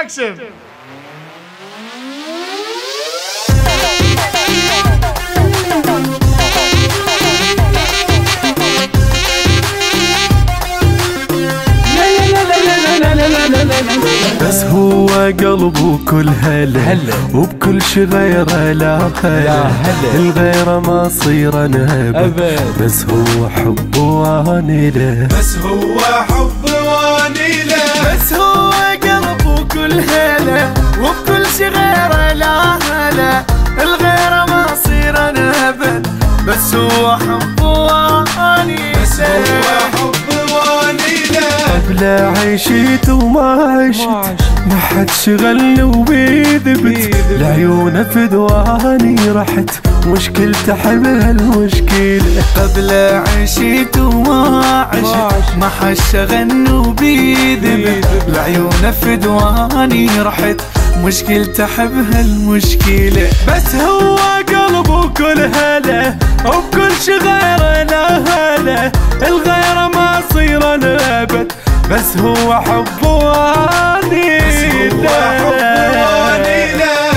اكشن بس هو قلبه كل هلا هلا. وبكل شي غيره لا هلا هلا. الغيره ما صير أنا أبد. بس هو حب واني له بس هو حب بس هو حب واني بس هو حب واني له قبل عيشت وما عشت ما حد شغلني وبيذبت لعيونه فدواني رحت مشكلة حبها المشكلة قبل عشت وما عشت ما حد شغلني وبيذبت لعيونه فدواني رحت مشكلة حبها المشكلة بس هو قلبه بس هو حب واني هو حب واني له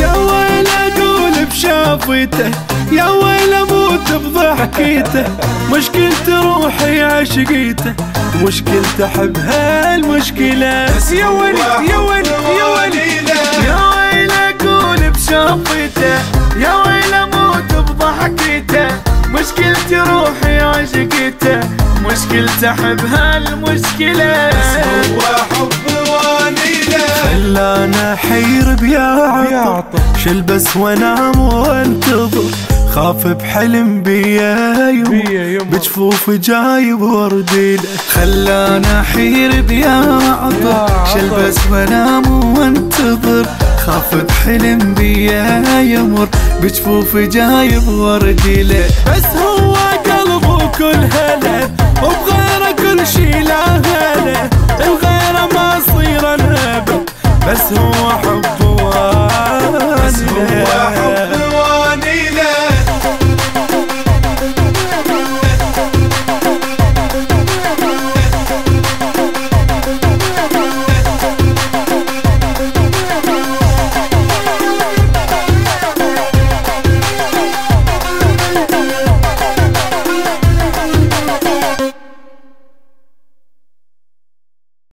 يا ويل أقول بشافته يا ويل أموت بضحكيته. مشكلة روحي عشقيته مشكلة احبها المشكلة يا ويل يا ويل يا ويل مشكلة احبها المشكلة هو حب واني له خلانا حير بيا عطر شلبس وانام وانتظر. خاف بحلم بيا يوم بجفوف جايب وردي له خلانا حير بيا عطر شلبس وانام وانتظر. خاف بحلم بيا يمر بجفوف جايب وردي له بس هو قلبه كل هلأ. وبغيره كل شي لا هلا الغيره ما صير أنا بس هو حب بس هو حب